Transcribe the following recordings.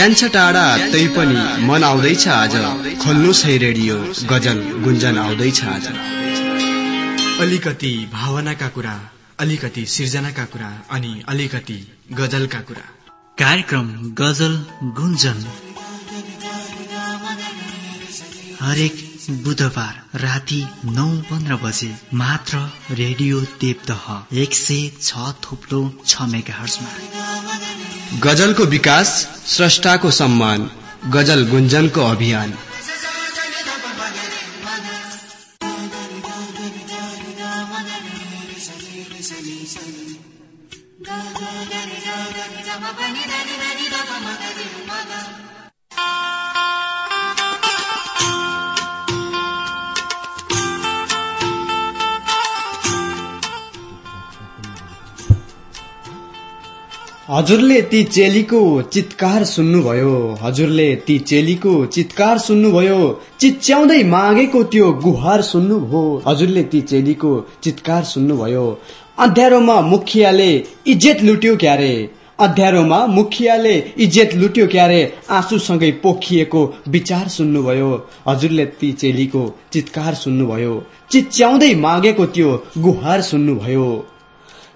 ज्यान्छ टाढा तै पनि मन आउँदैछ आज। खोल्नुहोस् है रेडियो गजल गुन्जन आउँदैछ आज। अलिकति भावनाका कुरा अलिकति सिर्जनाका कुरा अनि अलिकति गजलका कुरा। कार्यक्रम गजल गुन्जन हरेक बुधबार राति नौ पन्ध्र बजे मात्र रेडियो देवदह एक सय छ थुप्लो छ मेगा गजलको विकास स्रष्टाको सम्मान गजल गुन्जनको अभियान। हजुरले ती चेलीको चितकार सुन्नुभयो। हजुरले ती चेलीको चितकार सुन्नुभयो। चिच्याउँदै मागेको त्यो गुहार सुन्नुभयो। हजुरले ती चेलीको चितकार सुन्नुभयो। अध्यारोमा मुखियाले इज्जत लुट्यो क्यारे? अध्यारोमा मुखियाले इज्जत लुट्यो क्यारे? आँसुसँगै पोखिएको विचार सुन्नुभयो। हजुरले ती चेलीको चितकार सुन्नुभयो। चिच्याउँदै मागेको त्यो गुहार सुन्नुभयो।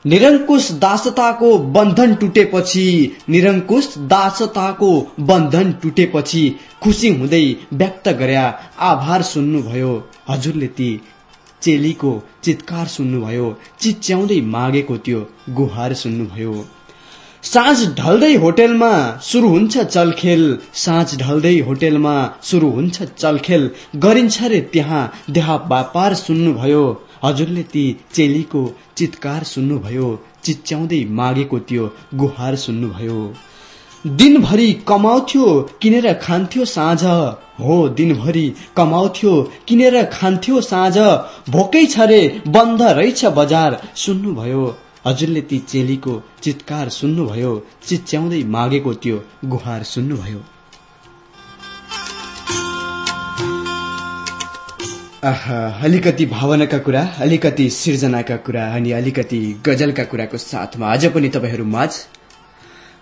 निरङ्कुश दासताको बन्धन टुटेपछि निरङ्कुश दासताको बन्धन टुटेपछि खुसी हुँदै व्यक्त गर्या आभार सुन्नुभयो। हजुरले ती चेलीको चितकार सुन्नुभयो चिच्याउँदै मागेको त्यो गुहार सुन्नुभयो। साँझ ढल्दै होटेलमा सुरु हुन्छ चलखेल साँझ ढल्दै होटेलमा सुरु हुन्छ चलखेल। गरिन्छ रे त्यहाँ देहा व्यापार सुन्नुभयो। हजुरले ती चेलीको चितकार सुन्नुभयो चिच्याउँदै मागेको त्यो गुहार सुन्नुभयो। दिनभरि कमाउँथ्यो किनेर खान्थ्यो साँझ। हो दिनभरि कमाउँथ्यो किनेर खान्थ्यो साँझ। भोकै छ रे बन्द रहेछ बजार। सुन्नुभयो हजुरले ती चेलीको चितकार सुन्नुभयो चिच्याउँदै मागेको त्यो गुहार सुन्नुभयो। अलिकति भावनाका कुरा अलिकति सिर्जनाका कुरा अनि अलिकति गजलका कुराको साथमा आज पनि तपाईँहरू माझ।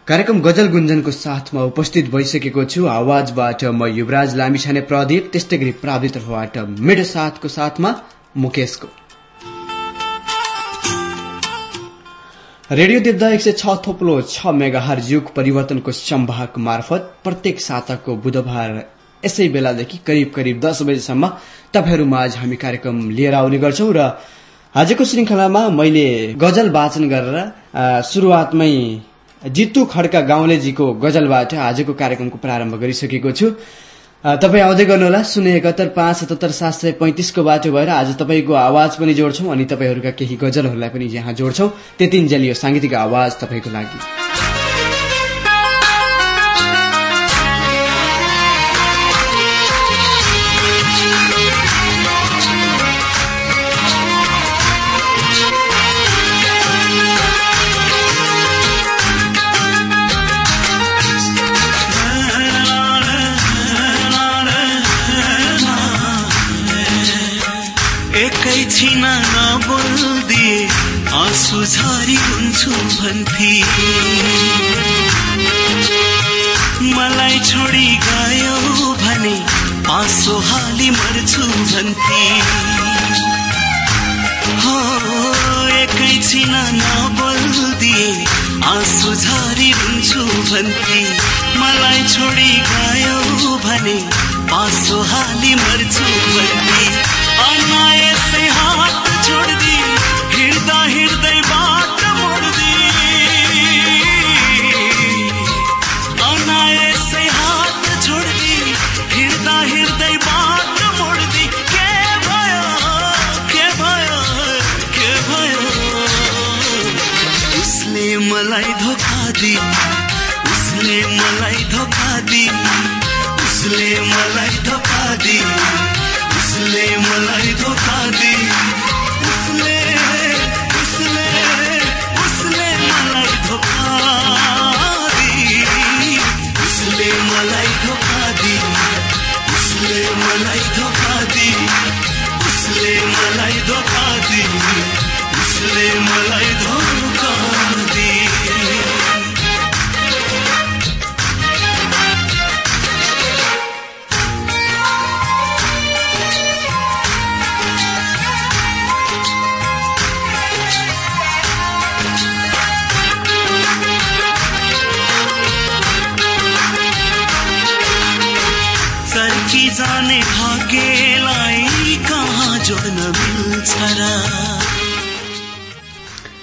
कार्यक्रम गजल गुन्जनको साथमा उपस्थित भइसकेको छु। आवाजबाट म युवराज लामिछाने प्रदीप त्यस्तै गरी प्रावितर्फबाट मेरो साथको साथमा मुकेशको। रेडियो देवदा एक सय छ थोप्लो छ मेगाहार युग परिवर्तनको सम्भाग मार्फत प्रत्येक साताको बुधबार यसै बेलादेखि करिब करिब दस बजेसम्म तपाईँहरू माझ हामी कार्यक्रम लिएर आउने गर्छौ र आजको श्रृङ्खलामा मैले गजल वाचन गरेर सुरुवातमै जित्तु खड्का गाउँलेजीको गजलबाट आजको कार्यक्रमको प्रारम्भ गरिसकेको छु। तपाईँ आउँदै गर्नुहोला शून्य एकहत्तर पाँच सतहत्तर सात सय पैँतिसको बाटो भएर आज तपाईँको आवाज पनि जोड्छौँ अनि तपाईँहरूका केही गजलहरूलाई पनि यहाँ जोड्छौँ। त्यतिन्जेल यो साङ्गीतिक आवाज तपाईँको लागि। हुन्छु भन्थे मलाई छोडी गयो भने आँसु हाली मर्छु भन्थे हो एकैछिन नबोल्दिए आँसु झरी हुन्छु भन्थे मलाई छोडी गयो भने आँसु हाली मर्छु भन्थे अनायसै हात छोड्दी हिँड्दा हिँड्दै बाटो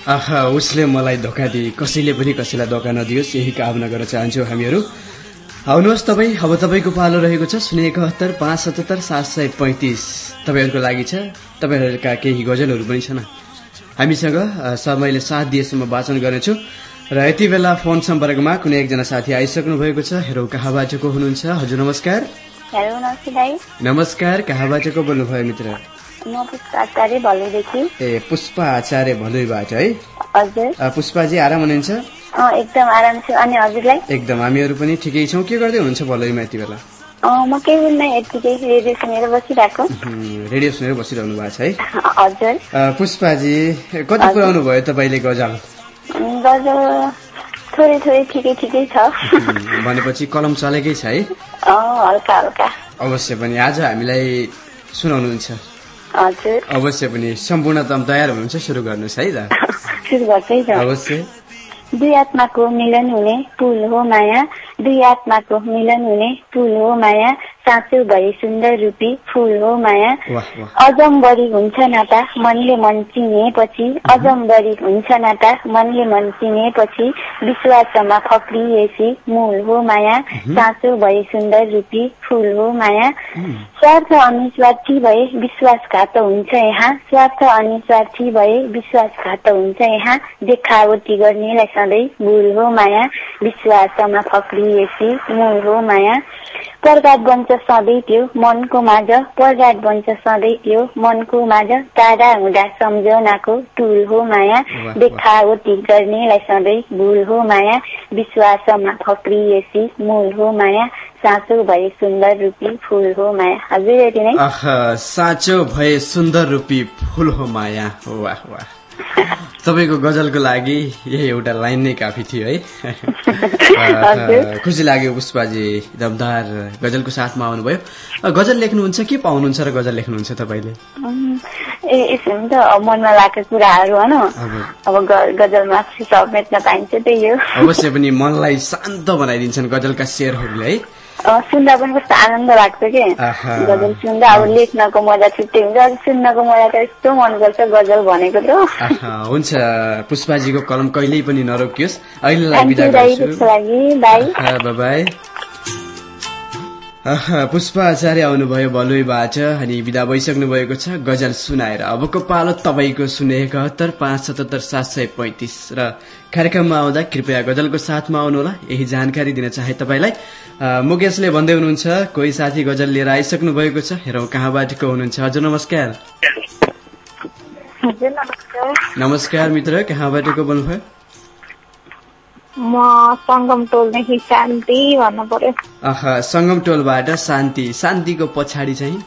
आहा उसले मलाई धोका दिए। कसैले पनि कसैलाई धोका नदियोस् यही कामना गर्न चाहन्छौँ हामीहरू। आउनुहोस् तपाईँ अब तपाईँको पालो रहेको छ शून्य एकहत्तर पाँच सतहत्तर सात सय पैँतिस। तपाईँहरूको लागि छ तपाईँहरूका केही गजलहरू पनि छन्। हामीसँग समयले साथ दिएसम्म वाचन गर्नेछु। र यति बेला फोन सम्पर्कमा कुनै एकजना साथी आइसक्नु भएको छ। हेरौ कहाँबाट को हुनुहुन्छ? हजुर नमस्कार। नमस्कार कहाँबाट को बोल्नुभयो मित्र? म पुष्पा आचार्य भलुदेखि। ए पुष्पा आचार्य भलुईबाट है? हजुर। पुष्पाजी आराम हुनुहुन्छ? एकदम आराम छु। अनि हजुरलाई? एकदम हामीहरू पनि ठिकै छौँ। के गर्दै हुनुहुन्छ भलैमा यति बेला? म केही यत्तिकै रेडियो सुनेर बसिरहेको। रेडियो सुनेर बसिरहनु भएको छ है? हजुर। पुष्पाजी कति पुऱ्याउनु भयो तपाईँले गजल? गजल थोरै थोरै ठिकै ठिकै छ। भनेपछि कलम चलेकै छ है? हल्का हल्का। अवश्य पनि आज हामीलाई सुनाउनुहुन्छ। अवश्य पनि सम्पूर्णतम तयार हुनुहुन्छ सुरु गर्नुहोस् है त सुरु गर्छै छ अवश्य। दुई आत्माको मिलन हुने पुल हो माया दुई आत्माको मिलन हुने पुल हो माया साँचो भए सुन्दर रूपी फुल हो माया। अजम्बरी हुन्छ नाता मनले मन चिनेपछि। अजम्बरी हुन्छ नाता मनले मन चिनेपछि। विश्वासमा फक्रिएसी मूल हो माया। साँचो भए सुन्दर रूपी फुल हो माया। स्वार्थ अनि स्वार्थी भए विश्वासघात हुन्छ यहाँ। स्वार्थ अनि स्वार्थी भए विश्वासघात हुन्छ यहाँ। देखावटी गर्नेलाई सधैँ भुल हो माया। विश्वासमा फक्रिएसी मूल हो माया। प्रगाट बन्छ सधैँ त्यो मनको माझ प्रगाट बन्छ सधैँ त्यो मनको माझ टाढा हुँदा सम्झनाको टुल हो माया। देखावटी गर्नेलाई सधैँ भुल हो माया। विश्वासमा फक्रिएसी मूल हो माया। साँचो भए सुन्दर रूपी फुल हो माया। हजुर यति नै। साँचो भए सुन्दर रूपी फुल हो माया। वाह वाह। तपाईँको गजलको लागि यही एउटा लाइन नै काफी थियो है। खुसी लाग्यो पुष्पाजी दमदार गजलको साथमा आउनुभयो। गजल लेख्नुहुन्छ के पाउनुहुन्छ र गजल लेख्नुहुन्छ तपाईँले? ए यसो हुन्छ अब मनमा लागेको कुराहरू होइन। अब। गजलमा समेट्न पाइन्छ त्यही हो। अवश्य पनि मनलाई शान्त बनाइदिन्छन् गजलका शेरहरूले है। सुन्दा पनि कस्तो आनन्द लाग्छ कि। गजल सुन्दा अब लेख्नको मजा छुट्टै हुन्छ। सुन्नको मजा त यस्तो मनपर्छ गजल भनेको त। हुन्छ। पुष्पाजीको कलम कहिल्यै पनि नरोकियोस्। आहा, पुष्पा आचार्य आउनुभयो भलुईबाट अनि विदा भइसक्नु भएको छ। गजल सुनाएर। अबको पालो तपाईँको सुने एकहत्तर पाँच सतहत्तर सात सय पैँतिस र कार्यक्रममा आउँदा कृपया गजलको साथमा आउनुहोला। यही जानकारी दिन चाहे तपाईँलाई। मुकेशले भन्दै हुनुहुन्छ कोही साथी गजल लिएर आइसक्नु भएको छ। हेरौँ कहाँबाट को हुनुहुन्छ। हजुर नमस्कार। नमस्कार। नमस्कार मित्र। कहाँबाट को बोल्नुभयो? म सङ्गम टोलदेखि शान्ति भन्नु पर्यो अह सङ्गम टोलबाट शान्ति। शान्तिको पछाडि चाहिँ?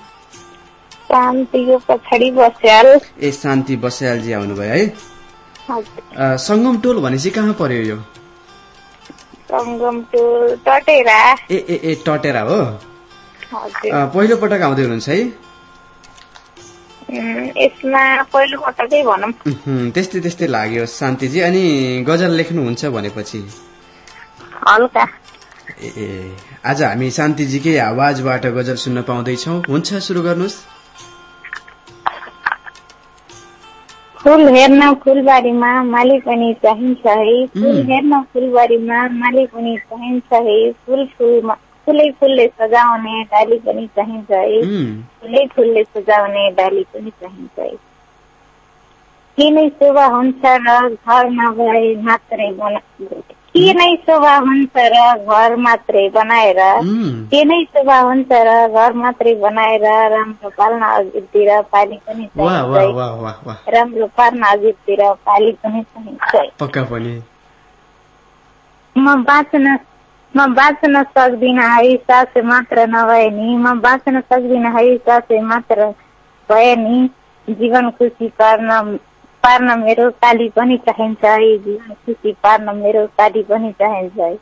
शान्तिको पछाडि बस्याल। ए शान्ति बस्यालजी आउनुभयो है। सङ्गम टोल भनेपछि कहाँ पर्यो यो? सङ्गम टोल टटेरा। ए ए ए टटेरा हो? पहिलो पटक आउँदै हुनुहुन्छ है? उम्, यसमा पहिलो पटकै भनौँ। उहुँ, त्यस्तै त्यस्तै लाग्यो शान्तिजी। अनि गजल लेख्नुहुन्छ भनेपछि? हल्का। ए ए। आज हामी शान्तिजीकै आवाजबाट गजल सुन्न पाउँदैछौ। हुन्छ सुरु गर्नुहोस्। फुल हेर्न फुलबारीमा माली पनि चाहिन्छ है। फुल हेर्न फुलबारीमा माली पनि चाहिन्छ है। फुल फुलमा फुलै फुलले सजाउने डाली पनि चाहिन्छ है। फुलै फुलले सजाउने डाली पनि चाहिन्छ है। के नै शोभा हुन्छ र घर नभए मात्रै बना के नै शोभा हुन्छ र घर मात्रै बनाएर के नै शोभा हुन्छ र घर मात्रै बनाएर राम्रो पाल्न अघितिर पाली पनि राम्रो पार्न अघितिर पाली पनि। पक्का पनि। म बाँच्न म बाँच्न सक्दिनँ है सास मात्र नभए नि म बाँच्न सक्दिनँ है सास मात्र भए नि जीवन खुसी पार्न पार्न मेरो काली पनि चाहिन्छ है। जीवन खुसी पार्न मेरो काली पनि चाहिन्छ है।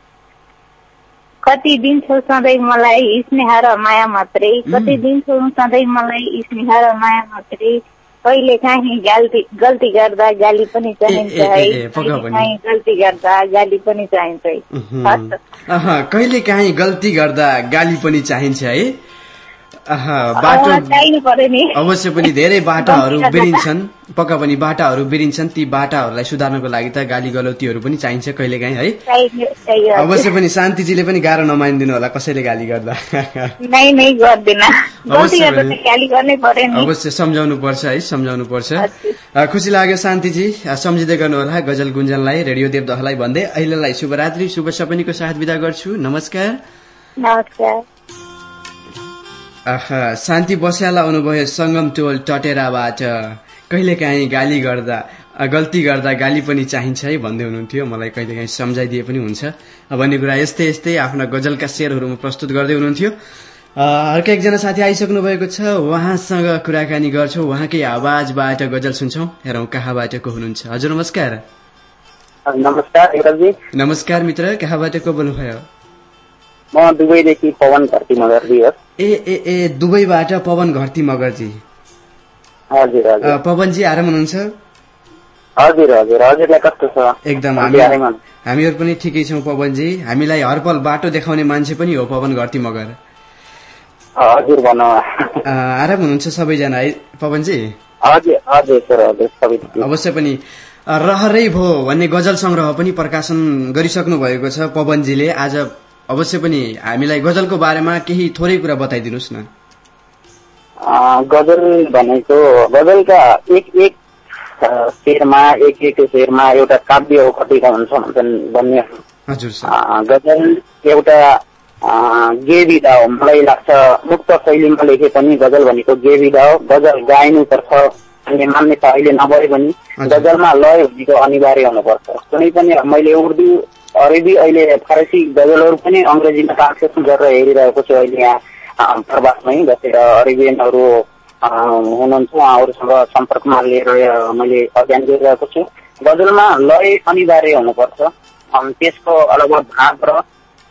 कति दिन्छौ सधैँ मलाई स्नेह र माया मात्रै? कति दिन्छौ सधैँ मलाई स्नेह र माया मात्रै? कहिले काहीँ गल्ती गल्ती गर्दा गाली पनि चाहिन्छ है। काहीँ गल्ती गर्दा गाली पनि चाहिन्छ है। कहिले काहीँ गल्ती गर्दा गाली पनि चाहिन्छ है। बाटो अवश्य पनि धेरै बाटाहरू बिरिन्छन्। पक्का पनि बाटाहरू बिरिन्छन्। ती बाटाहरूलाई सुधार्नको लागि त गाली गलौतीहरू पनि चाहिन्छ कहिलेकाहीँ है? अवश्य पनि शान्तिजीले पनि गाह्रो नमानिदिनु होला कसैले गाली गर्दा। अवश्य सम्झाउनु पर्छ है सम्झाउनु पर्छ। खुसी लाग्यो शान्तिजी। सम्झिँदै गर्नुहोला गजल गुन्जनलाई रेडियो देवदहलाई भन्दै। अहिलेलाई शुभरात्रि शुभ सपनीको साथ विदा गर्छु। नमस्कार। नमस्कार। आहा, शान्ति बस्याला आउनुभयो सङ्गम टोल टटेराबाट। कहिलेकाहीँ गाली गर्दा गल्ती गर्दा गाली पनि चाहिन्छ है भन्दै हुनुहुन्थ्यो। मलाई कहिलेकाहीँ सम्झाइदिए पनि हुन्छ। भन्ने कुरा यस्तै यस्तै आफ्ना गजलका शेरहरूमा प्रस्तुत गर्दै हुनुहुन्थ्यो। अर्का एकजना साथी आइसक्नु भएको छ। उहाँसँग कुराकानी गर्छौँ। उहाँकै आवाजबाट गजल सुन्छौँ। हेरौँ कहाँबाट को हुनुहुन्छ। हजुर नमस्कार। नमस्कार नमस्कार मित्र। कहाँबाट को बोल्नुभयो? म दुबईदेखि पवन घरती मगर्दी हो। ए ए ए दुबईबाट पवन घरती मगरजी। हजुर पवनजी आराम हुनुहुन्छ? हजुर हजुर। हजुरलाई कस्तो छ? एकदम। हामीहरू पनि ठिकै छौँ पवनजी। हामीलाई हरपल बाटो देखाउने मान्छे पनि हो पवन घरती मगर। हजुर भनौँ। आराम हुनुहुन्छ सबैजना है पवनजी? हजुर हजुर सर हजुर। सबै ठिक। अवश्य पनि। रहरै भो भन्ने गजल संग्रह पनि प्रकाशन गरिसक्नु भएको छ पवनजीले। आज अवश्य पनि हामीलाई गजलको बारेमा केही थोरै कुरा बताइदिनुहोस् न। गजल भनेको गजलका एक एक शेरमा एक एक शेरमा एउटा काव्य कतिका हुन्छ भन्छन् भन्ने। गजल एउटा अँ, गे विधा हो। मलाई लाग्छ मुक्त शैलीमा लेखे पनि गजल भनेको गे विधा हो। गजल गाइनुपर्छ। भन्ने मान्यता अहिले नभए पनि। गजलमा लय हुनेको अनिवार्य हुनुपर्छ। कुनै पनि मैले उर्दू अरबी अहिले फारसी गजलहरू पनि अङ्ग्रेजीमा ट्रान्सलेसन गरेर हेरिरहेको छु अहिले यहाँ अँ, प्रवासमै बसेर अरेबियनहरू हुनुहुन्छ उहाँहरूसँग सम्पर्कमा लिएर मैले अध्ययन गरिरहेको छु। गजलमा लय अनिवार्य हुनुपर्छ। त्यसको अलावा भाव र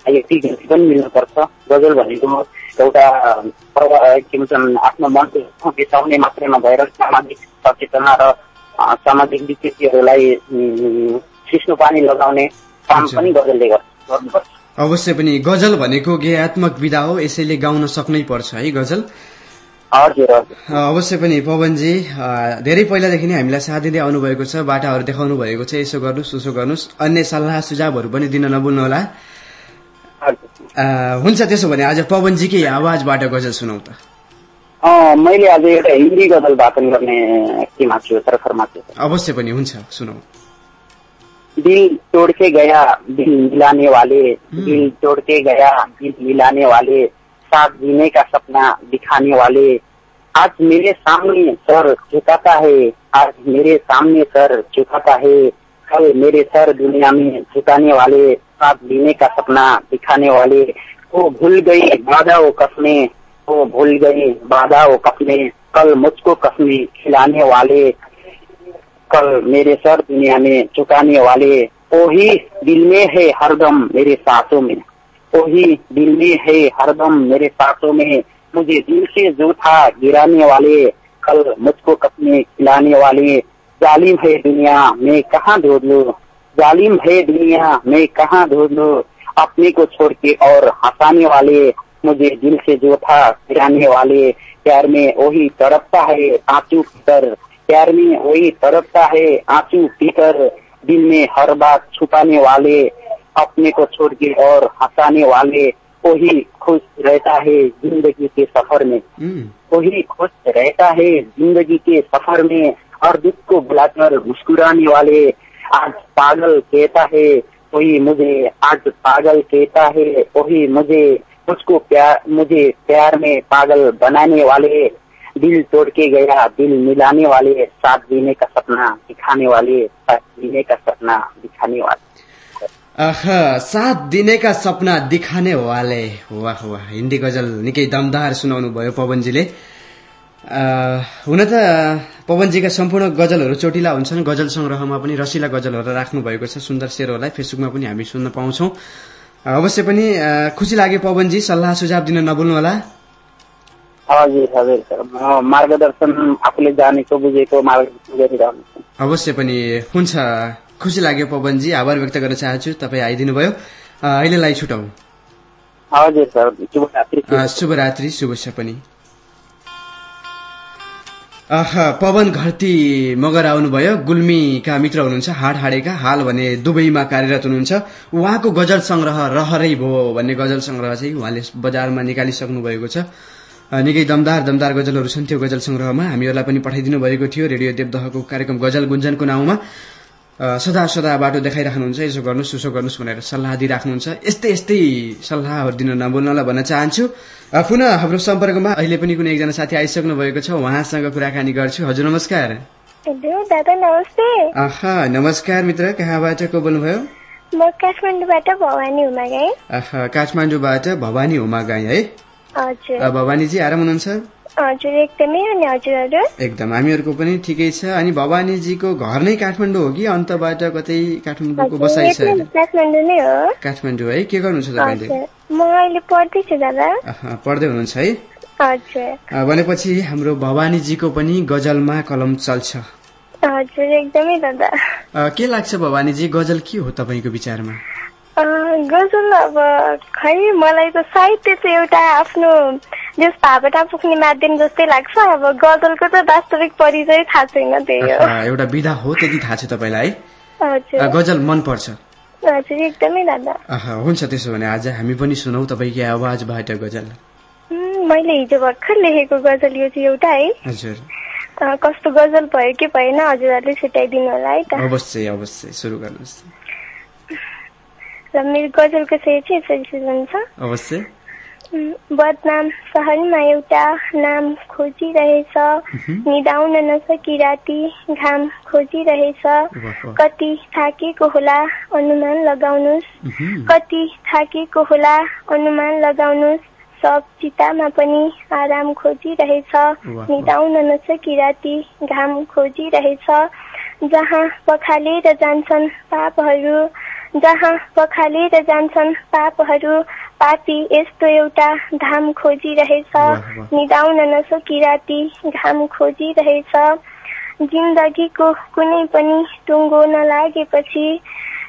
गति पनि मिल्नुपर्छ। गजल भनेको एउटा के भन्छन् आफ्नो मनको बिताउने मात्रै नभएर सामाजिक सचेतना र सामाजिक विकृतिहरूलाई सिस्नो पानी लगाउने काम। पनि गजलले गर्छ- गर्नुपर्छ अवश्य पनि गजल भनेको गेयात्मक विधा हो यसैले गाउन सक्नै पर्छ है गजल। अवश्य पनि पवनजी धेरै पहिलादेखि नै हामीलाई साथ दिँदै आउनुभएको छ बाटाहरू देखाउनु भएको छ यसो गर्नुहोस् उसो गर्नुहोस् अन्य सल्लाह सुझावहरू पनि दिन अ, हुन्छ त्यसो भने आज पवनजीकै आवाजबाट गजल सुनौ त। मैले आज एउटा हिन्दी गजल वाचन गर्ने केमा छु तर्खरमा छु। अवश्य पनि हुन्छ सुनौ। दिल तोड़ के गया दिल मिलाने वाले दिल तोड़ के गया दिल मिलाने वाले साथ जीने का सपना दिखाने वाले। आज मेरे सामने सर झुकाता है आज मेरे सामने सर झुकाता है। कल मेरे सर दुनिया में झुकाने वाले साथ जीने का सपना दिखाने वाले। वो भूल गई बाधा वो कसमे वो भूल गई, बाधा कसमे कल मुझको कसमे खिलाने वाले, कल मेरे सर दुनिया में चुकाने वाले, वही दिल में है हरदम मेरे सांसों में। वही दिल में है हरदम मेरे सांसों में। मुझे दिल से जो था गिराने वाले, कल मुझको कपने खिलाने वाले। जालिम है दुनिया, मैं कहाँ ढूंढ लू? जालिम है दुनिया, मैं कहाँ ढूंढ लू? अपने को छोड़ के और हंसाने वाले मुझे दिल से जो था गिराने वाले प्यार में वही तड़पता है आँसू पीकर प्यार में वही तड़पता है आँसू पीकर दिल में हर बात छुपाने वाले अपने को छोड़ के और हंसाने वाले वही खुश रहता है ज़िंदगी के सफ़र में। वही खुश रहता है ज़िंदगी के सफ़र में और दुख को बुलाकर मुस्कुराने वाले। आज पागल कहता है वही मुझे आज पागल कहता है वही मुझे मुझको प्यार मुझे प्यार में पागल बनाने वाले दिल तोड़ के गया दिल मिलाने वाले साथ जीने का सपना दिखाने वाले साथ जीने का सपना दिखाने वाले। साथ दिनेका सपना दिखाने वाले। वाह वाह हिन्दी गजल निकै दमदार सुनाउनु भयो पवनजीले। हुन त पवनजीका सम्पूर्ण गजलहरू चोटिला हुन्छन्। गजल संग्रहमा पनि रसिला गजलहरू राख्नु भएको छ। सुन्दर शेरहरूलाई फेसबुकमा पनि हामी सुन्न पाउँछौँ। अवश्य पनि खुसी लाग्यो पवनजी सल्लाह सुझाव दिन नभुल्नुहोला। हजुर मार्गदर्शन आफूले जानेको बुझेको मार्गदर्शन गरिरहनु। अवश्य पनि हुन्छ। खुसी लाग्यो पवनजी आभार व्यक्त गर्न चाहन्छु तपाईँ आइदिनु भयो अहिलेलाई छुटौँ हजुर सर। शुभरात्रि। शुभ पनि। पवन घरती मगर आउनुभयो। गुल्मीका मित्र हुनुहुन्छ हाड हाडेका हाल भने दुबईमा कार्यरत हुनुहुन्छ। उहाँको गजल संग्रह रहरै भयो भन्ने गजल संग्रह चाहिँ उहाँले बजारमा निकालिसक्नु भएको छ। निकै दमदार दमदार गजलहरू छन्। त्यो गजल संग्रहमा हामीहरूलाई पनि पठाइदिनु भएको थियो। रेडियो देवदहको कार्यक्रम गजल गुन्जनको नाउँमा। सदा सदा बाटो देखाइराख्नुहुन्छ यसो गर्नुहोस् उसो गर्नुहोस् भनेर सल्लाह दिइराख्नुहुन्छ। यस्तै यस्तै सल्लाहहरू दिन नबोल्नलाई भन्न चाहन्छु। पुनः हाम्रो सम्पर्कमा अहिले पनि कुनै एकजना साथी आइसक्नु भएको छ उहाँसँग कुराकानी गर्छु। हजुर नमस्कार। दादा नमस्ते। नमस्कार मित्र कहाँबाट को बोल्नुभयो? म काठमाडौँबाट भवानी हुमा आहा काठमाडौँबाट भवानी हुमा गाई है भवानीजी आराम हुनुहुन्छ? हजुर एकदमै अनि हजुरहरू। एकदम हामीहरूको पनि ठिकै छ। अनि भवानीजीको घर नै काठमाडौँ हो कि? अन्तबाट कतै काठमाडौँको बसाइ छ काठमाडौँ नै हो। काठमाडौँ है? के गर्नुहुन्छ तपाईँले म अहिले पढ्दैछु दादा। पढ्दै हुनुहुन्छ है? हजुर। भनेपछि हाम्रो भवानीजीको पनि गजलमा कलम चल्छ। हजुर एकदमै दादा। के लाग्छ भवानीजी? गजल के हो तपाईँको विचारमा? गजल अब खै मलाई त साहित्य चाहिँ एउटा आफ्नो जस भावना पुग्ने माध्यम जस्तै लाग्छ अब गजलको त वास्तविक परिचय थाहा छैन त्यही हो। एउटा विधा हो त्यति थाहा छ तपाईँलाई है? गजल मनपर्छ। हजुर एकदमै दादा। हुन्छ त्यसो भने आज हामी पनि सुनौ तपाईँकै आवाजबाट गजल। मैले हिजो भर्खर लेखेको गजल यो चाहिँ एउटा है। हजुर। कस्तो गजल भयो कि भएन हजुरहरूले छुट्याइदिनु होला है त। अवश्य अवश्य सुरु गर्नुहोस्। र मेरो गजलको चाहिँ यसरी सुरु हुन्छ अवश्य। बदनाम सहरमा एउटा नाम खोजिरहेछ। निदाउन नसकी राति घाम खोजिरहेछ। कति थाकेको होला अनुमान लगाउनुहोस् कति थाकेको होला अनुमान लगाउनुहोस् सब चितामा पनि आराम खोजिरहेछ। निदाउन नसकी राति घाम खोजिरहेछ। जहाँ पखालेर जान्छन् पापहरू जहाँ पखालेर जान्छन् पापहरू पापी यस्तो एउटा धाम खोजिरहेछ। निदाउन नसकी राति घाम खोजिरहेछ। जिन्दगीको कुनै पनि टुङ्गो नलागेपछि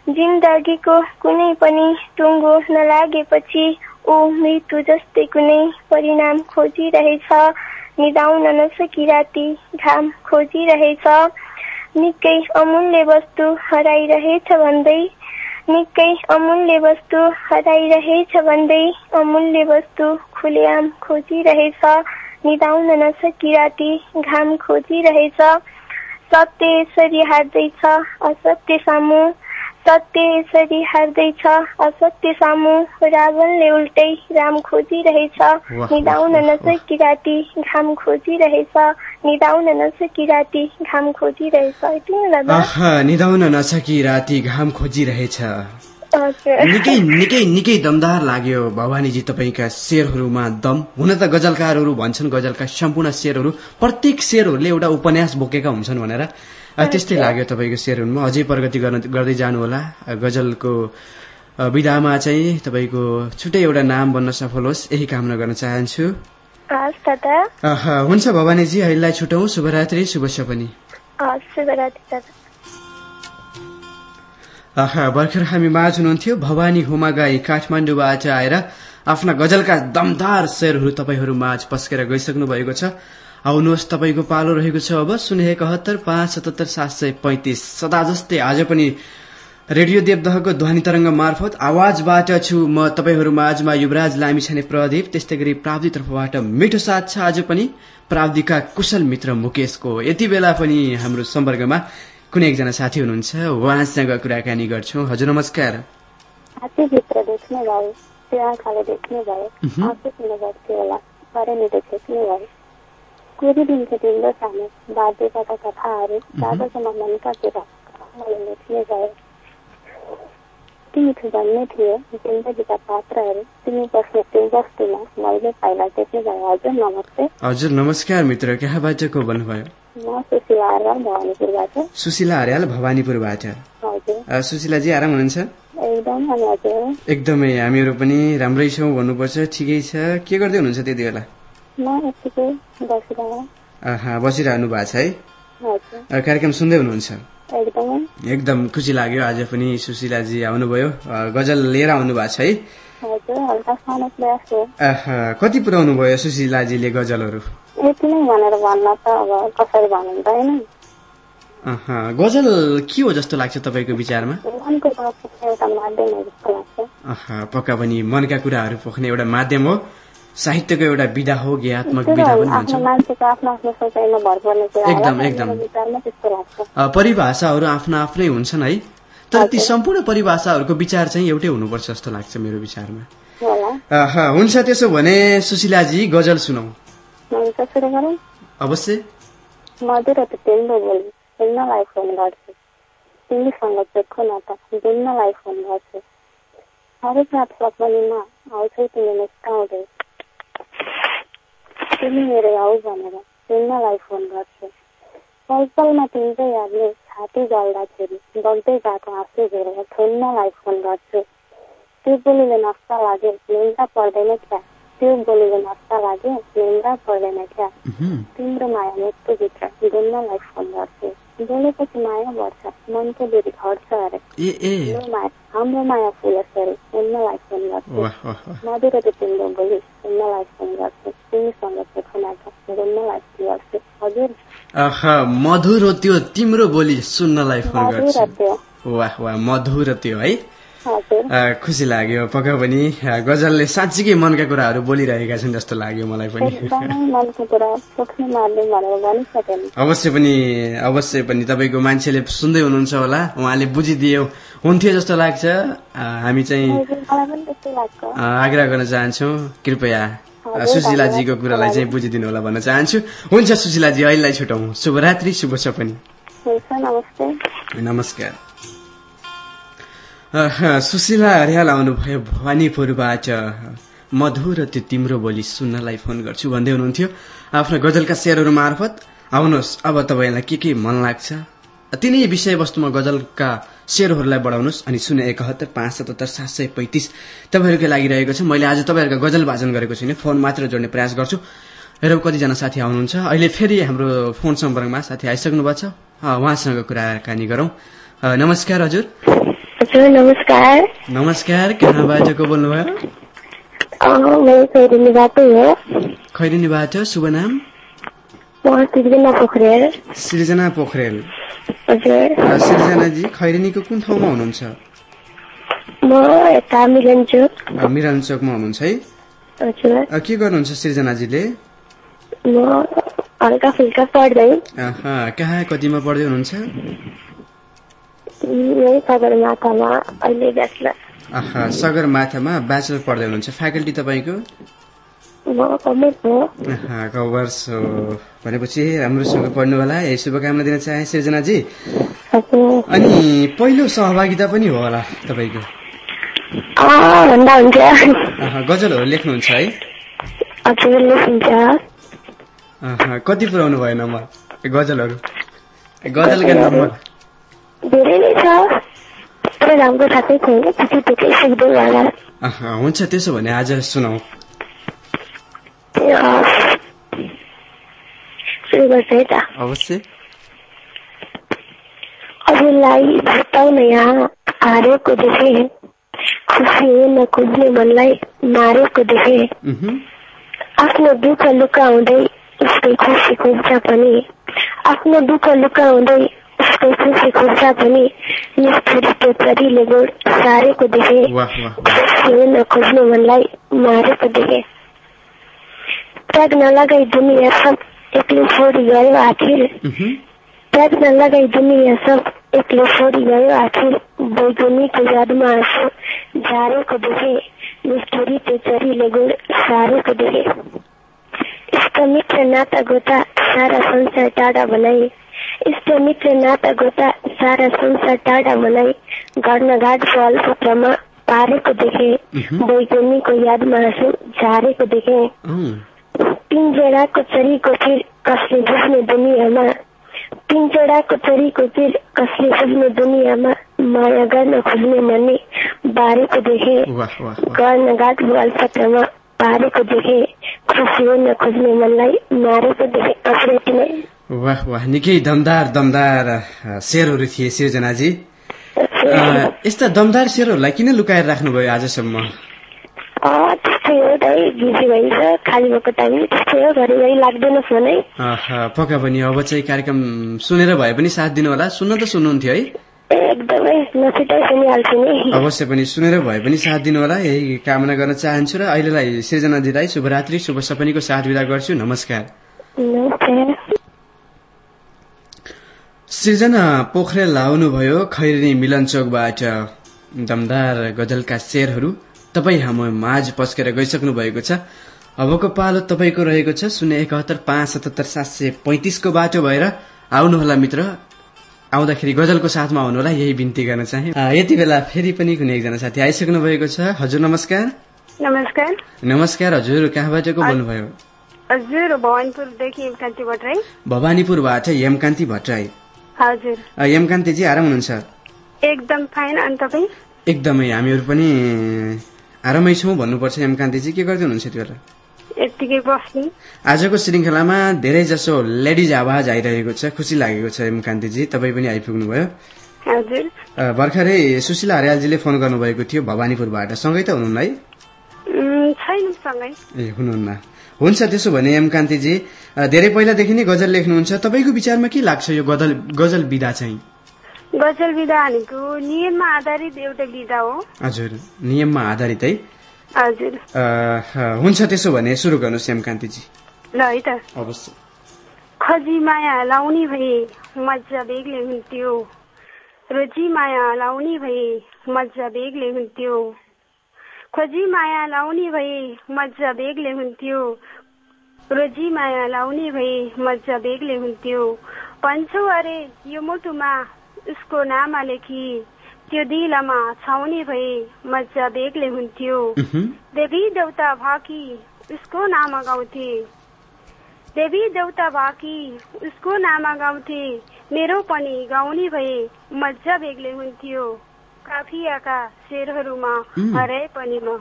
जिन्दगीको कुनै पनि टुङ्गो नलागेपछि ऊ मृत्यु जस्तै कुनै परिणाम खोजिरहेछ। निदाउन नसकी राति घाम खोजिरहेछ। निकै अमूल्य वस्तु हराइरहेछ भन्दै निकै अमूल्य वस्तु हराइरहेछ भन्दै अमूल्य वस्तु खुलेआम खोजिरहेछ। निदाउन नसकी राति घाम खोजिरहेछ। सत्य यसरी हार्दैछ असत्य सामु सत्य यसरी हार्दैछ असत्य सामु रावणले उल्टै राम खोजिरहेछ। निदाउन। नसकी राति घाम खोजिरहेछ। निदाउन नसकी राति घाम खोजिरहेछ। निदाउन नसकी राति घाम खोजिरहेछ। निकै निकै निकै दमदार लाग्यो भवानीजी तपाईँका शेरहरूमा दम। हुन त गजलकारहरू भन्छन् गजलका सम्पूर्ण शेरहरू। प्रत्येक शेरहरूले एउटा उपन्यास बोकेका हुन्छन् भनेर। त्यस्तै लाग्यो तपाईँको शेरहरूमा अझै प्रगति गर्न गर्दै जानुहोला। गजलको विधामा चाहिँ तपाईँको छुट्टै एउटा नाम बन्न सफल होस् यही कामना गर्न चाहन्छु। हुन्छ भवानीजी अहिलेलाई छुटौँ। शुभरात्रि शुभ सपनी। आहा भर्खर हामी माझ हुनुहुन्थ्यो। भवानी हुमा गाई काठमाडौँबाट आएर आफ्ना गजलका दमदार शेरहरू तपाईँहरू माझ पस्केर गइसक्नु भएको छ। आउनुहोस् तपाईँको पालो रहेको छ अब। शून्य एकहत्तर पाँच सतहत्तर सात सय पैँतिस। सदा जस्तै आज पनि रेडियो देवदहको ध्वनि तरंग मार्फत आवाजबाट छु म तपाईँहरू माझमा युवराज लामिछाने प्रदीप। त्यस्तै गरी प्राविधि तर्फबाट मिठो साथ छ आज पनि प्राविधिका कुशल मित्र मुकेशको। यति बेला पनि हाम्रो सम्पर्कमा कुनै एकजना साथी हुनुहुन्छ। उहाँसँग कुराकानी गर्छौँ। हजुर नमस्कार। देख्ने भए भए कुरिदिन्छ तिम्रो सानो बाध्यताका कथाहरू दादासँग मनका कुरा मैले लेख्ने भए तिमी जन्मै थियो जिन्दगीका पात्रहरू तिमी बस्ने त्यो वस्तुमा मैले पहिला देख्ने भए हजुर नमस्ते। हजुर नमस्कार मित्र कहाँबाट को भन्नुभयो म सुशीला आर्वाल भवानीपुरबाट। सुशीला हरियाल भवानीपुरबाट। हजुर। सुशीलाजी आराम हुनुहुन्छ? एकदम हजुर एकदमै हामीहरू पनि राम्रै छौँ भन्नुपर्छ ठिकै छ। के गर्दै हुनुहुन्छ त्यति बेला? बसिरहनु भएको छ है कार्यक्रम सुन्दै हुनुहुन्छ? एकदमै। खुसी लाग्यो। आज पनि सुशीलाजी आउनुभयो। गजल लिएर आउनु भएको छ है। कति पुऱ्याउनु भयो सुशीलाजीले गजलहरू? गजल के हो जस्तो लाग्छ तपाईँको विचारमा? पक्का पनि मनका कुराहरू पोख्ने एउटा माध्यम हो। साहित्यको एउटा विधा हो ज्ञात्मक विधा पनि होला। एकदम, एकदम। परिभाषाहरू आफ्ना आफ्नै हुन्छन् है। तर ती सम्पूर्ण परिभाषाहरूको विचार चाहिँ एउटै हुनुपर्छ जस्तो लाग्छ मेरो विचारमा। हुन्छ त्यसो भने सुशीलाजी गजल सुनौ। अवश्य। हरेक रात सपनीमा आउँछौ तिमी मुस्काउँदै तिमी मेरो आऊ भनेर। सुन्नलाई फोन गर्छु। पल पलमा तिम्रो यादले छाती जल्दाखेरि बग्दै गएको आँसु हेरेर थुन्नलाई फोन गर्छु। त्यो बोलीले नस्ता लाग्यो निन्द्रा पर्दैन क्या? त्यो बोलीले नस्ता लाग्यो निन्द्रा पर्दैन क्या? तिम्रो माया मुटुभित्र गुन्नलाई फोन गर्छु। बोलेपछि माया बढ्छ मनको घट्छ अरे। हाम्रो माया अरे सुन्नलाई फोन गर्छु। मधुर तिम्रो बोली सुन्नलाई फोन गर्छु। तिमीसँग चाहिँ नाटक गुन्नलाई फोन गर्छु। हजुर। मधुर त्यो तिम्रो बोली सुन्नलाई फोन गर्छु। वाह वाह मधुर त्यो है। खुसी लाग्यो। पक्का पनि गजलले साँच्चीकै मनका कुराहरू बोलिरहेका छन् जस्तो लाग्यो मलाई पनि। अवश्य पनि अवश्य पनि तपाईँको मान्छेले सुन्दै हुनुहुन्छ होला। उहाँले बुझिदियो। हुन्थ्यो जस्तो लाग्छ। हामी चाहिँ आग्रह गर्न चाहन्छौँ। कृपया सुशीलाजीको कुरालाई चाहिँ बुझिदिनु होला भन्न चाहन्छु। हुन्छ सुशीलाजी अहिलेलाई छुटौँ। शुभरात्रि शुभ सपनी। नमस्कार। सुशीला हरियाल आउनुभयो भवानीपुरबाट। मधुर त्यो तिम्रो बोली सुन्नलाई फोन गर्छु भन्दै हुनुहुन्थ्यो। आफ्नो गजलका शेरहरू मार्फत। आउनुहोस् अब तपाईँलाई के के मन लाग्छ? तिनै विषयवस्तुमा गजलका शेरहरूलाई बढाउनुहोस् अनि शून्य एकहत्तर पाँच सतहत्तर सात सय पैँतिस तपाईँहरूकै लागिरहेको छ। मैले आज तपाईँहरूको गजल भाजन गरेको छुइनँ फोन मात्र जोड्ने प्रयास गर्छु। हेरौँ कतिजना साथी आउनुहुन्छ। अहिले फेरि हाम्रो फोन सम्पर्कमा साथी आइसक्नु भएको छ। उहाँसँग कुराकानी गरौँ। नमस्कार हजुर। हजुर नमस्कार। नमस्कार कहाँबाट को बोल्नुभयो? म खैरिनीबाटै शुभ नाम? सृजना पोखरेल। सृजनाजी खैरिनीको कुन ठाउँमा हुनुहुन्छ? मिरान चोकमा हुनुहुन्छ है? के गर्नुहुन्छ सृजनाजीले? कहाँ कतिमा पढ्दै हुनुहुन्छ? सगरमाथामा ब्याचलर। पढ्दै हुनुहुन्छ। फ्याकल्टी तपाईँको? हो। कवर्स हो भनेपछि राम्रोसँग पढ्नु होला यही शुभकामना दिन चाहे सृजनाजी। अनि पहिलो सहभागिता पनि हो होला तपाईँको। गजलहरू लेख्नुहुन्छ है? कति पुऱ्याउनु भयो नम्बर गजलहरू। गजलका नम्बर धेरै नै छ। तर राम्रो थाकै छैन छिटो छिटै सिक्दै होला हुन्छ त्यसो भने आज सुनाऊ अवश्य। अरूलाई भेटाउन यहाँ हारेको देखे। खुसी हुन खोज्ने मनलाई मारेको देखे। आफ्नो दुःख लुकाउँदै उसकै खुसी खोज्छ पनि। आफ्नो दुःख लुकाउँदै उसकै खुसी खोज्छ पनि निष्ठुरी टोकरीले गोड सारेको देखे। वाह वाह। खुसी हुन खोज्ने मनलाई मारेको देखे। त्याग नलगाई दुनियाँ सब एक्लै छोडी गयो आखिर। उहुँ, त्याग नलगाई दुनियाँ सब एक्लै छोडी गयो आखिर। बैगुनीको यादमा आँसु झारेको देखे। निष्ठुरी त्यो चरीले गुण सारेको देखे। इष्ट मित्र नाता गोता सारा संसार टाढा बनाए इष्ट मित्र नाता गोता सारा संसार टाढा बनाए गर्न घाटको अल्पत्रमा पारेको देखे। बैगुनीको यादमा आँसु झारेको देखे। अँ, पिंजडाको चरीको फिर कसले बुझ्ने दुनियाँमा? पिंजडाको चरीको फिर कसले बुझ्ने दुनियाँमा? माया गर्न खोज्ने मनले बारेको देखे। वाह वाह वाह। गर्न गाट पत्रमा पारेको देखे। खुसी हुन खोज्ने मनलाई मारेको देखे। नै वाह वाह निकै दमदार दमदार अ, शेरहरू थिए सिर्जनाजी। यस्ता दमदार शेरहरूलाई किन लुकाएर राख्नुभयो आजसम्म? अँ, त्यस्तै हो त है बिजी भइन्छ खाली भएको टाइम त्यस्तै हो घरिघरि लाग्दैन फोनै आहा, पक्का पनि अब चाहिँ कार्यक्रम सुनेर भए पनि साथ दिनु होला सुन्न त सुन्नुहुन्थ्यो है। एकदमै नछुटाइ सुनिहाल्छु नि। अवश्य पनि सुनेर भए पनि साथ दिनु होला यही कामना गर्न चाहन्छु र अहिलेलाई सृजना दिदीलाई शुभरात्रि शुभ सपनीको साथ विदा गर्छु। नमस्कार। सृजना पोखरेल आउनुभयो खैरनी मिलन चोकबाट दमदार गजलका शेरहरू। तपाईँ हाम्रो माझ पस्केर गइसक्नु भएको छ। अबको पालो तपाईँको रहेको छ। शून्य एकहत्तर पाँच सतहत्तर सात सय पैँतिसको बाटो भएर आउनुहोला मित्र। आउँदाखेरि गजलको साथमा आउनुहोला। यही बिन्ती गर्न चाहे। यति बेला फेरि पनि कुनै एकजना साथी आइसक्नु भएको छ। हजुर नमस्कार। नमस्कार। नमस्कार हजुर। कहाँबाट को बोल्नुभयो? हजुर भवानपुरदेखि भवानीपुरबाट यमकान्ति भट्टराई। हजुर। यमकान्तिजी आराम हुनुहुन्छ? एकदम फाइन अनि तपाईँ? एकदमै हामीहरू पनि आरामै छौँ भन्नुपर्छ यमकान्तिजी के गर्दै हुनुहुन्छ त्यो बेला? यत्तिकै बस्ने। आजको श्रृङ्खलामा धेरै जसो लेडिज आवाज आइरहेको छ खुसी लागेको छ यमकान्तिजी तपाईँ पनि आइपुग्नु भयो हजुर भर्खरै सुशीला हरियालजीले फोन गर्नुभएको थियो भवानीपुरबाट। सँगै त हुनुहुन्न है? उम्, छैन सँगै। ए हुनुहुन्न। हुन्छ त्यसो भने यमकान्तिजी अ, धेरै पहिलादेखि नै गजल लेख्नुहुन्छ। तपाईँको विचारमा के लाग्छ यो गजल गजल विधा चाहिँ? गजल विधा भनेको नियममा आधारित एउटा विधा हो। हजुर नियममा आधारित है। हजुर। हुन्छ त्यसो भने सुरु गर्नुहोस् यमकान्तिजी ल है त। अवश्य। खजी माया लाउने भए मजा बेग्लै हुन्थ्यो। रोजी माया लाउने भए मजा बेग्लै हुन्थ्यो। खोजी माया लाउने भए मजा बेग्लै हुन्थ्यो। रोजी माया लाउने भए मजा बेग्लै हुन्थ्यो। भन्छौ अरे यो मुटुमा उसको नाम लेखी त्यो दिलमा छाउने भए मजा बेग्लै हुन्थ्यो। देवी देउता भाकी उसको नाम गाउँथे। देवी देउता भाकी उसको नाम गाउँथे। मेरो पनि गाउने भए मजा बेग्लै हुन्थ्यो। काफियाका शेरहरूमा हराए पनि म।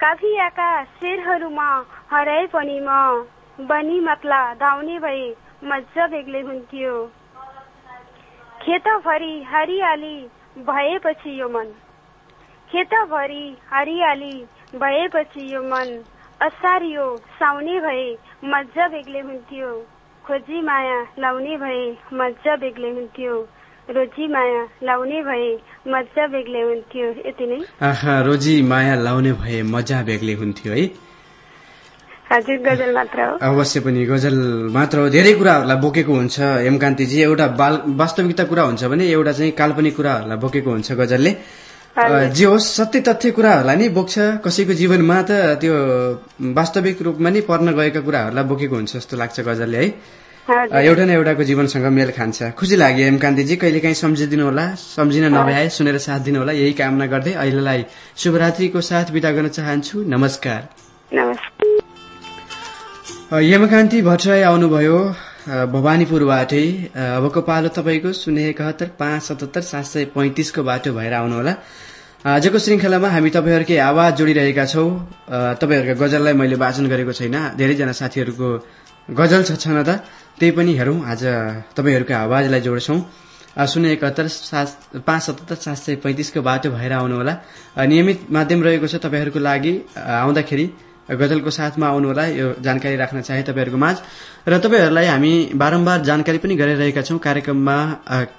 काफियाका शेरहरूमा हराए पनि म बनी मतला धाउने भए मजा बेग्लै हुन्थ्यो। खेतभरि हरियाली भएपछि यो मन। खेतभरि हरियाली भएपछि यो मन। असारियो साउने भए मजा बेग्लै हुन्थ्यो। खोजी माया लाउने भए मजा बेग्लै हुन्थ्यो। रोजी माया लाउने भए मजा बेग्लै हुन्थ्यो यति नै। रोजी माया लाउने भए मजा बेग्लै हुन्थ्यो है। हजुर गजल मात्र हो। अवश्य पनि गजल मात्र हो। धेरै कुराहरूलाई बोकेको हुन्छ। एमकान्तिजी एउटा बाल वास्तविकता कुरा हुन्छ भने एउटा चाहिँ काल्पनिक कुराहरूलाई बोकेको हुन्छ गजलले। जे होस् सत्य तथ्य कुराहरूलाई नै बोक्छ। कसैको जीवनमा त त्यो वास्तविक रूपमा नै पर्न गएका कुराहरूलाई बोकेको हुन्छ जस्तो लाग्छ गजलले है। एउटा न एउटाको जीवनसँग मेल खान्छ। खुसी लाग्यो एमकान्तिजी कहिले काहीँ सम्झिदिनु होला सम्झिन नभए सुनेर साथ दिनु होला यही कामना गर्दै अहिलेलाई शुभरात्रिको साथ बिदा गर्न चाहन्छु। नमस्कार। यमकान्ति भट्टराई आउनुभयो भवानीपुरबाटै। अबको पालो तपाईँको शून्य एकहत्तर पाँच सतहत्तर सात सय पैँतिसको बाटो भएर आउनुहोला। आजको श्रृङ्खलामा हामी तपाईँहरूकै आवाज जोडिरहेका छौँ। तपाईँहरूका गजललाई मैले वाचन गरेको छैन। धेरैजना साथीहरूको गजल छ छन त त्यही पनि हेरौँ। आज तपाईँहरूको आवाजलाई जोड्छौँ। शून्य एकहत्तर सात पाँच सतहत्तर सात सय पैँतिसको बाटो भएर आउनुहोला। नियमित माध्यम रहेको छ तपाईँहरूको लागि। आउँदाखेरि गजलको साथमा आउनुहोला। यो जानकारी राख्न चाहे तपाईँहरूको माझ। र तपाईँहरूलाई हामी बारम्बार जानकारी पनि गरिरहेका छौँ। कार्यक्रममा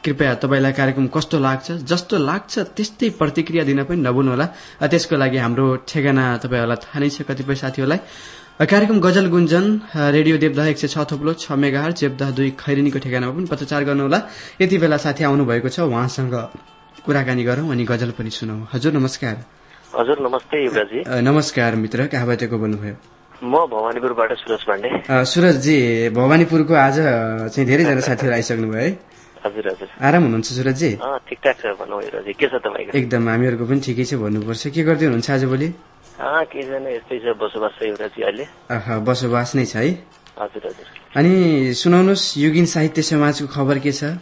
कृपया तपाईँलाई कार्यक्रम कस्तो लाग्छ जस्तो लाग्छ त्यस्तै प्रतिक्रिया दिन पनि नभुल्नुहोला। त्यसको लागि हाम्रो ठेगाना तपाईँहरूलाई थाहा नै छ कतिपय साथीहरूलाई। कार्यक्रम गजल गुन्जन अ, रेडियो देवदह एक सय छ थोप्लो छ मेगाहर दुई खैरिनीको ठेगानामा पनि पत्रचार गर्नुहोला। यति बेला साथी आउनुभएको छ उहाँसँग कुराकानी गरौँ अनि गजल पनि सुनौ। हजुर नमस्कार। हजुर नमस्ते युवराजी। नमस्कार मित्र कहाँबाट बोल्नुभयो? म भवानीपुरबाट सुरज पाण्डे। सुरजजी भवानीपुरको आज चाहिँ धेरैजना साथीहरू आइसक्नु भयो है। हजुर हजुर। आराम हुनुहुन्छ सुरजजी? ठिकठाक छ भनौँ के छ तपाईँको? एकदम हामीहरूको पनि ठिकै छ भन्नुपर्छ। के गर्दै हुनुहुन्छ आजभोलि यस्तै छ बसोबास अहिले बसोबास नै छ है हजुर हजुर अनि सुनाउनुहोस् युगिन साहित्य समाजको खबर के छ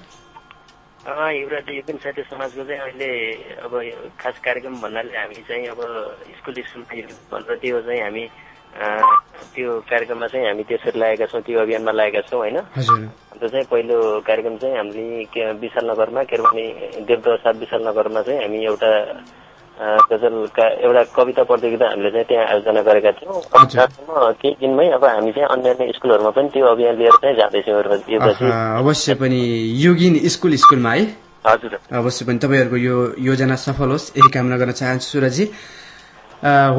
युवराजी युपिन साहित्य समाजको चाहिँ अहिले अब खास कार्यक्रम भन्नाले हामी चाहिँ अब स्कुल स्कुलमा भनेर त्यो चाहिँ हामी त्यो कार्यक्रममा चाहिँ हामी त्यसरी लागेका छौँ त्यो अभियानमा लागेका छौँ होइन अन्त चाहिँ पहिलो कार्यक्रम चाहिँ हामीले के विशाल नगरमा के अरे भने देवदह साथ विशाल नगरमा चाहिँ हामी एउटा गजलका एउटा कविता प्रतियोगिता हामीले चाहिँ त्यहाँ आयोजना गरेका थियौँ। केही दिनमै अब हामी चाहिँ अन्य अन्य स्कुलहरूमा पनि त्यो अभियान लिएर चाहिँ जाँदैछौँ अवश्य पनि योगिन स्कुल स्कुलमा है। हजुर। अवश्य पनि तपाईँहरूको यो योजना सफल होस्। यही कामना गर्न चाहन्छु सुरजी।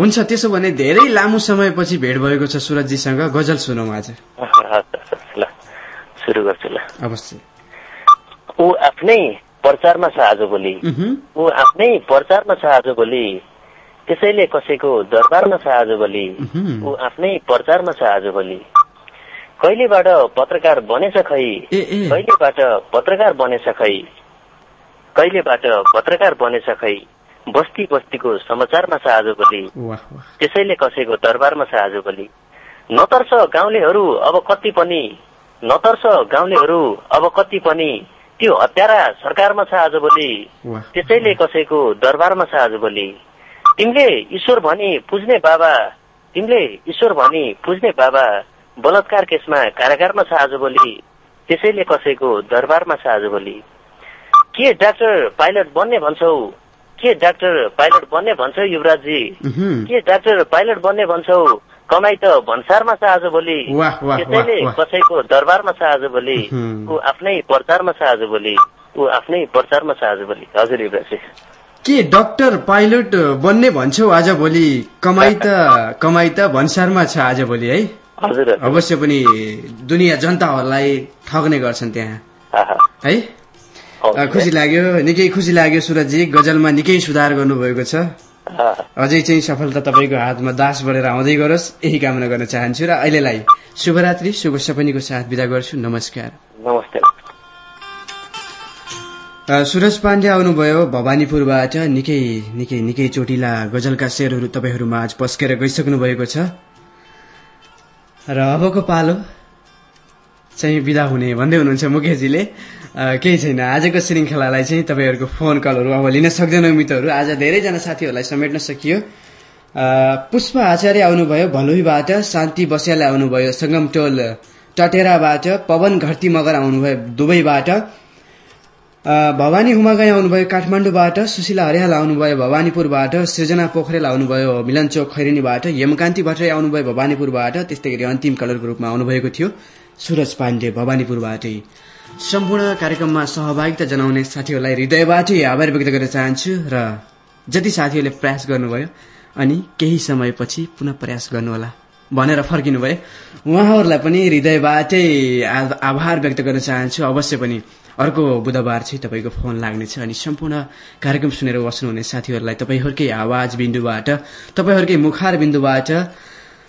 हुन्छ त्यसो भने धेरै लामो समयपछि भेट भएको छ सुरजीसँग। गजल सुनौ आज। ल सुरु गर्छु ल। अवश्य। ऊ आफ्नै प्रचारमा छ आजभोलि ऊ आफ्नै प्रचारमा छ आजभोलि त्यसैले कसैको दरबारमा छ आजभोलि। ऊ आफ्नै प्रचारमा छ आजभोलि कहिलेबाट पत्रकार बनेछ खै? कहिलेबाट पत्रकार बनेछ खै? कहिलेबाट पत्रकार बनेछ खै? बस्ती बस्तीको समाचारमा छ आजभोलि वाह वाह। त्यसैले कसैको दरबारमा छ आजभोलि नतर्स गाउँलेहरू अब कति पनि। नतर्स गाउँलेहरू अब कति पनि। त्यो हत्यारा सरकारमा छ आजभोलि त्यसैले कसैको दरबारमा छ आजभोलि तिमीले ईश्वर भनी पुज्ने बाबा तिमीले ईश्वर भनी पुज्ने बाबा बलात्कार केसमा कारागारमा छ आजभोलि त्यसैले कसैको दरबारमा छ आजभोलि के डाक्टर पाइलट बन्ने भन्छौ? के डाक्टर पाइलट बन्ने भन्छौ युवराजजी? उहुँ, के डाक्टर पाइलट बन्ने भन्छौ? कमाई त भन्सारमा छ आजभोलि त्यसैले कसैको दरबारमा छ आजभोलि। ऊ आफ्नै प्रचारमा छ आजभोलि ऊ आफ्नै प्रचारमा छ आजभोलि हजुर युवराजी के डाक्टर पाइलट बन्ने भन्छौ आज भोलि? कमाई त कमाई त भन्सारमा छ आज भोलि है? हजुर। अवश्य पनि दुनियाँ जनताहरूलाई ठग्ने गर्छन् त्यहाँ। है खुसी लाग्यो निकै खुसी लाग्यो सुरजजी। गजलमा निकै सुधार गर्नुभएको छ। अझै चाहिँ सफलता तपाईँको हातमा दास बढेर आउँदै गरोस्। यही कामना गर्न चाहन्छु र अहिलेलाई शुभरात्रि शुभ सपनीको साथ विदा गर्छु। नमस्कार। नमस्ते। सुरज पाण्डे आउनुभयो भवानीपुरबाट। निकै निकै निकै चोटिला गजलका शेरहरू तपाईँहरूमा आज पस्केर गइसक्नु भएको छ। र अबको पालो चाहिँ विदा हुने भन्दै हुनुहुन्छ मुकेशजीले। केही छैन। आजको श्रृङ्खलालाई चाहिँ तपाईँहरूको फोन कलहरू अब लिन सक्दैनौँ मित्रहरू। आज धेरैजना साथीहरूलाई समेट्न सकियो। पुष्प आचार्य आउनुभयो भलुईबाट शान्ति बस्याले आउनुभयो सङ्गम टोल टटेराबाट पवन घरती मगर आउनुभयो दुबईबाट। भवानी हुमागाई आउनुभयो काठमाडौँबाट सुशीला हरियाल आउनुभयो भवानीपुरबाट सृजना पोखरेल आउनुभयो मिलनचोक खैरेनीबाट यमकान्ति भट्टराई आउनुभयो भवानीपुरबाट त्यस्तै गरी अन्तिम कलरको रूपमा आउनुभएको थियो। सुरज पाण्डे भवानीपुरबाटै। सम्पूर्ण कार्यक्रममा सहभागिता जनाउने साथीहरूलाई हृदयबाटै आभार व्यक्त गर्न चाहन्छु र जति साथीहरूले प्रयास गर्नुभयो अनि केही समयपछि पुनः प्रयास गर्नुहोला भनेर फर्किनुभयो उहाँहरूलाई पनि हृदयबाटै आभार व्यक्त गर्न चाहन्छु। अवश्य पनि अर्को बुधबार चाहिँ तपाईँको फोन लाग्नेछ अनि सम्पूर्ण कार्यक्रम सुनेर बस्नुहुने साथीहरूलाई तपाईँहरूकै आवाज बिन्दुबाट तपाईँहरूकै मुखार बिन्दुबाट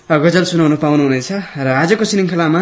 गजल सुनाउन पाउनुहुनेछ। र आजको श्रृङ्खलामा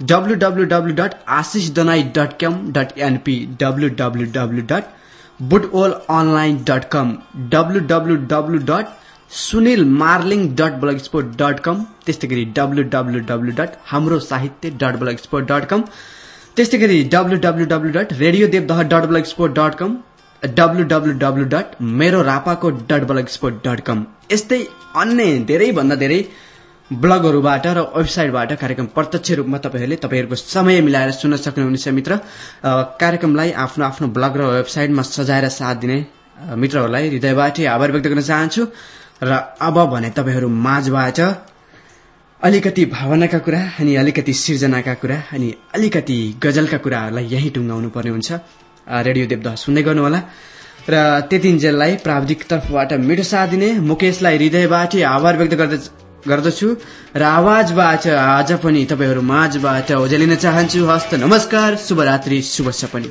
W W W dot Ashish Danai dot com dot NP W W W dot Butwal online dot com W W W dot Sunil Marling dot blogspot dot com त्यस्तै गरी डब्लुडब्लुडब्लु डट हाम्रो साहित्य dot blog sport dot com त्यस्तै गरी W W W dot radio Devdaha dot blogspot dot com W W W dot मेरो रापाको dot blog sport dot com यस्तै अन्य धेरैभन्दा धेरै ब्लगहरूबाट र वेबसाइटबाट कार्यक्रम प्रत्यक्ष रूपमा तपाईँहरूले तपाईँहरूको समय मिलाएर सुन्न सक्नुहुनेछ मित्र। कार्यक्रमलाई आफ्नो आफ्नो ब्लग र वेबसाइटमा सजाएर साथ दिने मित्रहरूलाई हृदयबाटै आभार व्यक्त गर्न चाहन्छु। र अब भने तपाईँहरू माझबाट अलिकति भावनाका कुरा अनि अलिकति सिर्जनाका कुरा अनि अलिकति गजलका कुराहरूलाई यहीँ टुङ्गाउनु पर्ने हुन्छ। रेडियो देवदह सुन्दै गर्नुहोला। र त्यतिन्जेललाई प्राविधिक तर्फबाट मिठो साथ दिने मुकेशलाई हृदयबाटै आभार व्यक्त गर्दछ। गर्दछु। र आवाजबाट आज पनि तपाईँहरू माझबाट ओझेलिन चाहन्छु। हस्त नमस्कार शुभरात्रि शुभ सपनी